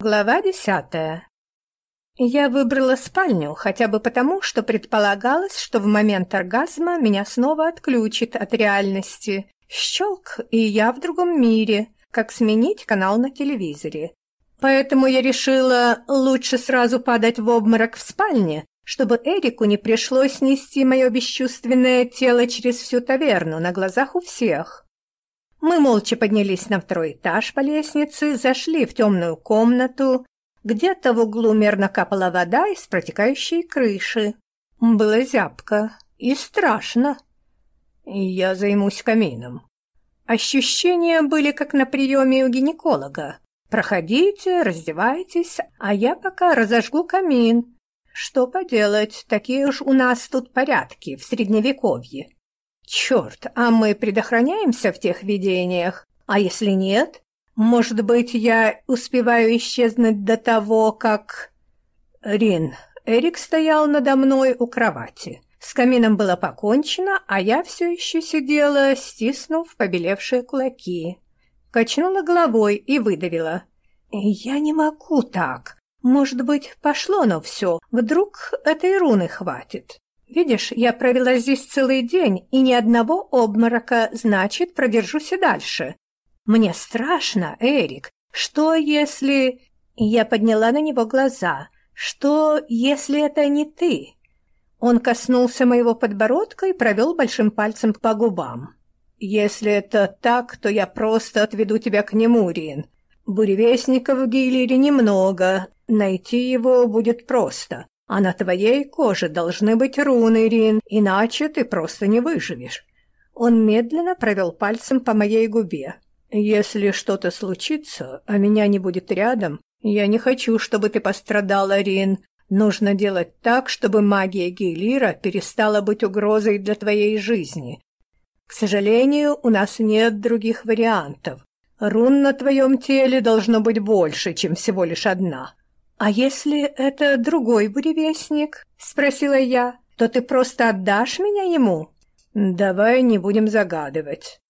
Глава десятая. Я выбрала спальню хотя бы потому, что предполагалось, что в момент оргазма меня снова отключит от реальности. Щелк, и я в другом мире, как сменить канал на телевизоре. Поэтому я решила лучше сразу падать в обморок в спальне, чтобы Эрику не пришлось нести мое бесчувственное тело через всю таверну на глазах у всех. Мы молча поднялись на второй этаж по лестнице, зашли в темную комнату. Где-то в углу мерно капала вода из протекающей крыши. Было зябко и страшно. Я займусь камином. Ощущения были как на приеме у гинеколога. Проходите, раздевайтесь, а я пока разожгу камин. Что поделать, такие уж у нас тут порядки в Средневековье. Черт, а мы предохраняемся в тех видениях? А если нет? Может быть, я успеваю исчезнуть до того, как... Рин, Эрик стоял надо мной у кровати. С камином было покончено, а я все еще сидела, стиснув побелевшие кулаки. Качнула головой и выдавила. «Я не могу так. Может быть, пошло но все. Вдруг этой руны хватит?» Видишь, я провела здесь целый день, и ни одного обморока, значит, продержусь и дальше. Мне страшно, Эрик. Что если... Я подняла на него глаза. Что, если это не ты? Он коснулся моего подбородка и провел большим пальцем по губам. «Если это так, то я просто отведу тебя к нему, Рин. Буревестников в Гейлире немного. Найти его будет просто. А на твоей коже должны быть руны, Рин, иначе ты просто не выживешь. Он медленно провел пальцем по моей губе. Если что-то случится, а меня не будет рядом, я не хочу, чтобы ты пострадала, Рин. Нужно делать так, чтобы магия Гейлира перестала быть угрозой для твоей жизни. К сожалению, у нас нет других вариантов. Рун на твоем теле должно быть больше, чем всего лишь одна. «А если это другой буревестник?» — спросила я. «То ты просто отдашь меня ему?» «Давай не будем загадывать».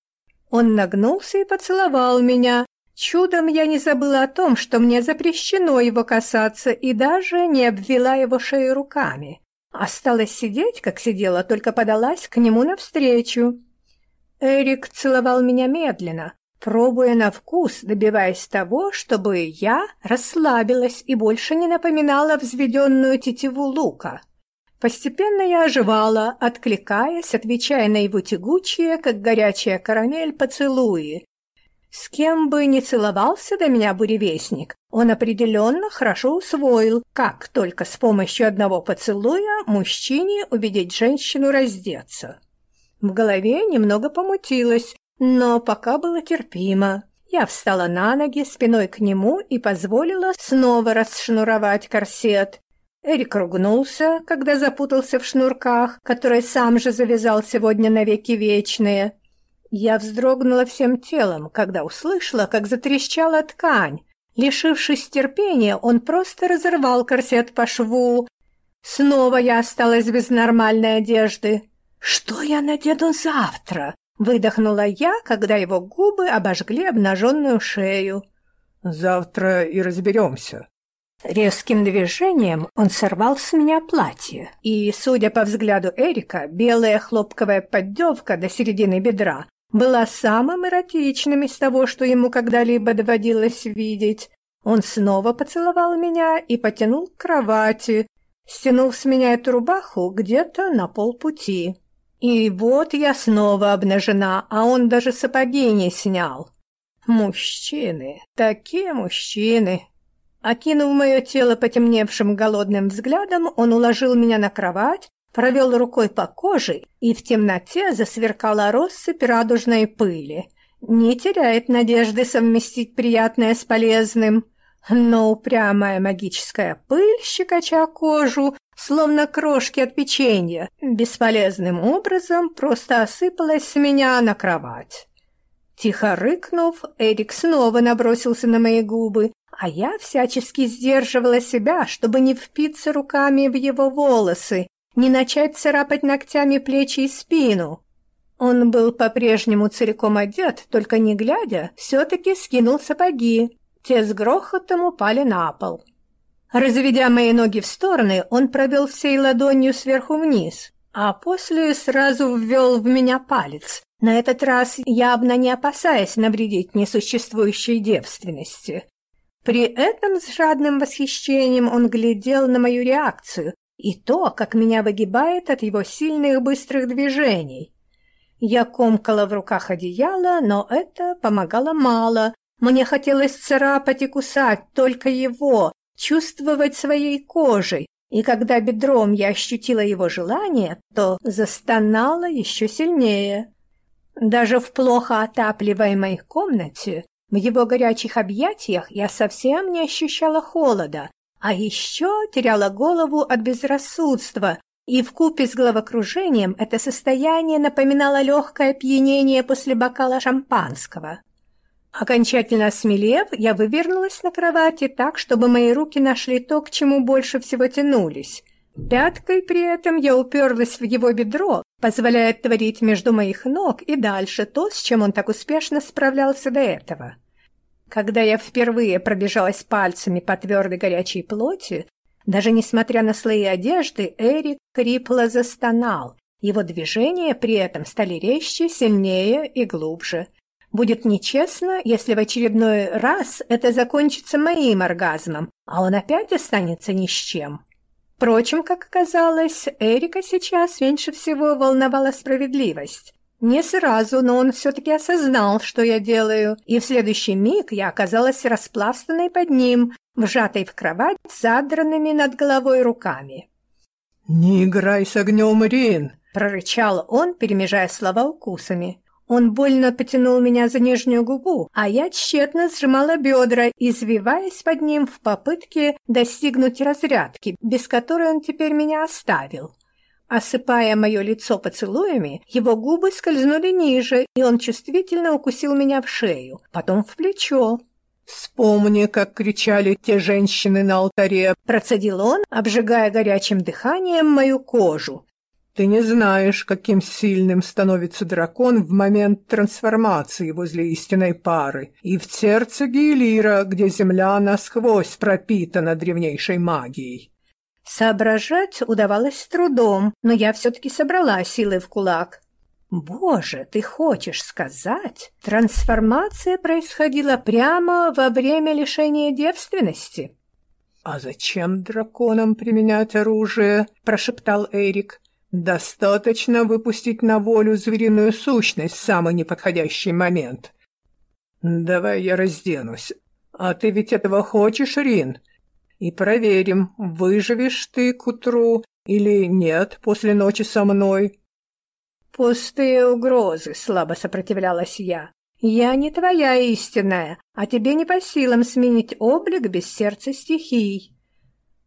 Он нагнулся и поцеловал меня. Чудом я не забыла о том, что мне запрещено его касаться, и даже не обвела его шею руками. Осталось сидеть, как сидела, только подалась к нему навстречу. Эрик целовал меня медленно, пробуя на вкус, добиваясь того, чтобы я расслабилась и больше не напоминала взведенную тетиву лука. Постепенно я оживала, откликаясь, отвечая на его тягучие, как горячая карамель, поцелуи. С кем бы ни целовался до меня буревестник, он определенно хорошо усвоил, как только с помощью одного поцелуя мужчине убедить женщину раздеться. В голове немного помутилось, но пока было терпимо. Я встала на ноги спиной к нему и позволила снова расшнуровать корсет. Эрик ругнулся, когда запутался в шнурках, которые сам же завязал сегодня навеки вечные. Я вздрогнула всем телом, когда услышала, как затрещала ткань. Лишившись терпения, он просто разорвал корсет по шву. Снова я осталась без нормальной одежды. Что я надену завтра? Выдохнула я, когда его губы обожгли обнаженную шею. «Завтра и разберемся». Резким движением он сорвал с меня платье, и, судя по взгляду Эрика, белая хлопковая поддевка до середины бедра была самым эротичным из того, что ему когда-либо доводилось видеть. Он снова поцеловал меня и потянул к кровати, стянув с меня эту рубаху где-то на полпути. И вот я снова обнажена, а он даже сапоги не снял. Мужчины, такие мужчины. Окинув мое тело потемневшим голодным взглядом, он уложил меня на кровать, провел рукой по коже, и в темноте засверкала россыпь радужной пыли. Не теряет надежды совместить приятное с полезным. Но упрямая магическая пыль, щекоча кожу, словно крошки от печенья, бесполезным образом просто осыпалась с меня на кровать. Тихо рыкнув, Эрик снова набросился на мои губы, а я всячески сдерживала себя, чтобы не впиться руками в его волосы, не начать царапать ногтями плечи и спину. Он был по-прежнему целиком одет, только не глядя, все-таки скинул сапоги. те с грохотом упали на пол. Разведя мои ноги в стороны, он провел всей ладонью сверху вниз, а после сразу ввел в меня палец, на этот раз явно не опасаясь навредить несуществующей девственности. При этом с жадным восхищением он глядел на мою реакцию и то, как меня выгибает от его сильных быстрых движений. Я комкала в руках одеяло, но это помогало мало. Мне хотелось царапать и кусать только его, чувствовать своей кожей, и когда бедром я ощутила его желание, то застонала еще сильнее. Даже в плохо отапливаемой комнате, в его горячих объятиях я совсем не ощущала холода, а еще теряла голову от безрассудства, и в купе с головокружением это состояние напоминало легкое опьянение после бокала шампанского. Окончательно осмелев, я вывернулась на кровати так, чтобы мои руки нашли то, к чему больше всего тянулись. Пяткой при этом я уперлась в его бедро, позволяя творить между моих ног и дальше то, с чем он так успешно справлялся до этого. Когда я впервые пробежалась пальцами по твердой горячей плоти, даже несмотря на слои одежды, Эрик крипло застонал. Его движения при этом стали резче, сильнее и глубже. Будет нечестно, если в очередной раз это закончится моим оргазмом, а он опять останется ни с чем. Впрочем, как оказалось, Эрика сейчас меньше всего волновала справедливость. Не сразу, но он все-таки осознал, что я делаю, и в следующий миг я оказалась распластанной под ним, вжатой в кровать задранными над головой руками. «Не играй с огнем, Рин!» — прорычал он, перемежая слова укусами. Он больно потянул меня за нижнюю губу, а я тщетно сжимала бедра, извиваясь под ним в попытке достигнуть разрядки, без которой он теперь меня оставил. Осыпая мое лицо поцелуями, его губы скользнули ниже, и он чувствительно укусил меня в шею, потом в плечо. «Вспомни, как кричали те женщины на алтаре», — процедил он, обжигая горячим дыханием мою кожу. Ты не знаешь, каким сильным становится дракон в момент трансформации возле истинной пары, и в сердце Гейлира, где земля насквозь пропитана древнейшей магией. Соображать удавалось с трудом, но я все-таки собрала силы в кулак. «Боже, ты хочешь сказать, трансформация происходила прямо во время лишения девственности?» «А зачем драконам применять оружие?» – прошептал Эрик. Достаточно выпустить на волю звериную сущность в самый неподходящий момент. Давай я разденусь. А ты ведь этого хочешь, Рин? И проверим, выживешь ты к утру или нет после ночи со мной. Пустые угрозы, слабо сопротивлялась я. Я не твоя истинная, а тебе не по силам сменить облик без сердца стихий.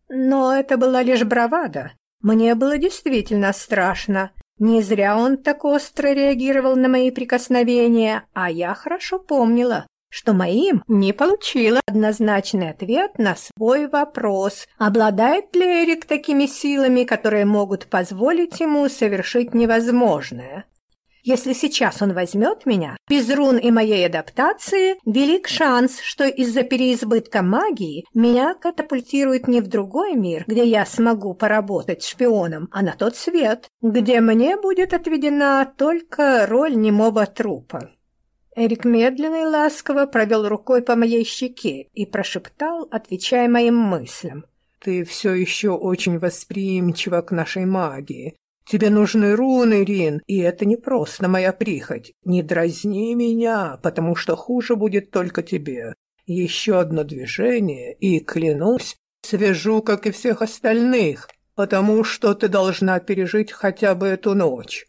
Но это была лишь бравада. Мне было действительно страшно. Не зря он так остро реагировал на мои прикосновения, а я хорошо помнила, что моим не получила однозначный ответ на свой вопрос, обладает ли Эрик такими силами, которые могут позволить ему совершить невозможное. Если сейчас он возьмет меня, без рун и моей адаптации, велик шанс, что из-за переизбытка магии меня катапультирует не в другой мир, где я смогу поработать шпионом, а на тот свет, где мне будет отведена только роль немого трупа. Эрик медленно и ласково провел рукой по моей щеке и прошептал, отвечая моим мыслям. «Ты все еще очень восприимчива к нашей магии. Тебе нужны руны, Рин, и это не просто моя прихоть. Не дразни меня, потому что хуже будет только тебе. Еще одно движение, и, клянусь, свяжу, как и всех остальных, потому что ты должна пережить хотя бы эту ночь.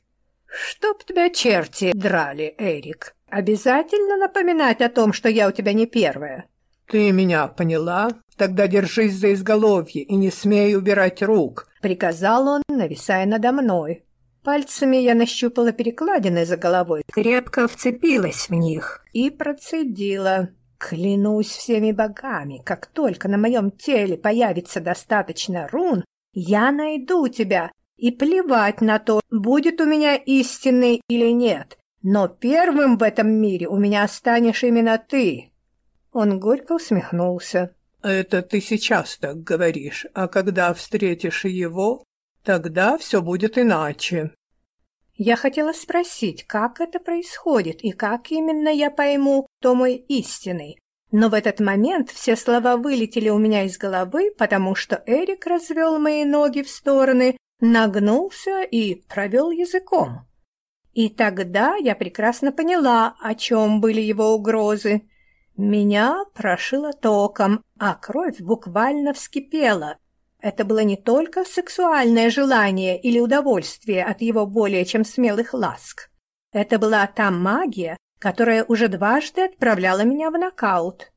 Чтоб тебя черти драли, Эрик. Обязательно напоминать о том, что я у тебя не первая. Ты меня поняла? Тогда держись за изголовье и не смей убирать рук приказал он, нависая надо мной. Пальцами я нащупала перекладины за головой, крепко вцепилась в них и процедила. Клянусь всеми богами, как только на моем теле появится достаточно рун, я найду тебя, и плевать на то, будет у меня истинный или нет, но первым в этом мире у меня станешь именно ты. Он горько усмехнулся. «Это ты сейчас так говоришь, а когда встретишь его, тогда все будет иначе». Я хотела спросить, как это происходит и как именно я пойму, кто мой истинный. Но в этот момент все слова вылетели у меня из головы, потому что Эрик развел мои ноги в стороны, нагнулся и провел языком. И тогда я прекрасно поняла, о чем были его угрозы. Меня прошило током, а кровь буквально вскипела. Это было не только сексуальное желание или удовольствие от его более чем смелых ласк. Это была та магия, которая уже дважды отправляла меня в нокаут.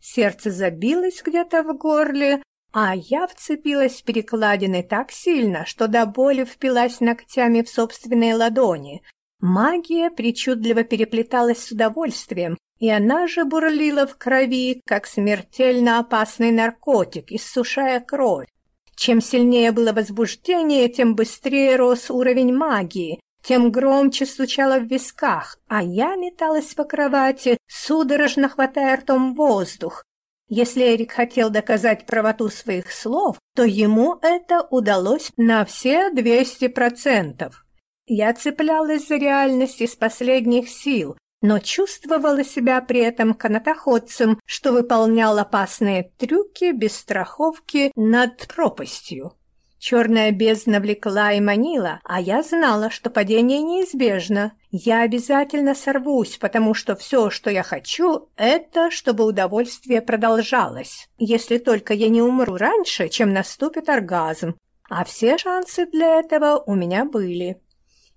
Сердце забилось где-то в горле, а я вцепилась в перекладины так сильно, что до боли впилась ногтями в собственные ладони. Магия причудливо переплеталась с удовольствием, и она же бурлила в крови, как смертельно опасный наркотик, иссушая кровь. Чем сильнее было возбуждение, тем быстрее рос уровень магии, тем громче стучало в висках, а я металась по кровати, судорожно хватая ртом воздух. Если Эрик хотел доказать правоту своих слов, то ему это удалось на все двести процентов. Я цеплялась за реальность из последних сил, но чувствовала себя при этом канатоходцем, что выполнял опасные трюки без страховки над пропастью. Черная бездна влекла и манила, а я знала, что падение неизбежно. Я обязательно сорвусь, потому что все, что я хочу, это чтобы удовольствие продолжалось. Если только я не умру раньше, чем наступит оргазм. А все шансы для этого у меня были.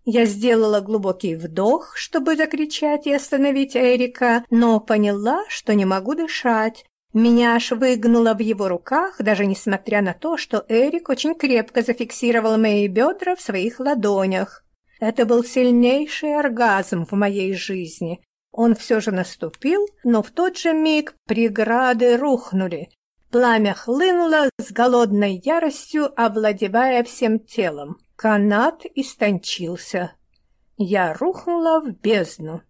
Я сделала глубокий вдох, чтобы закричать и остановить Эрика, но поняла, что не могу дышать. Меня аж выгнуло в его руках, даже несмотря на то, что Эрик очень крепко зафиксировал мои бедра в своих ладонях. Это был сильнейший оргазм в моей жизни. Он все же наступил, но в тот же миг преграды рухнули. Пламя хлынуло с голодной яростью, овладевая всем телом. Канат истончился. Я рухнула в бездну.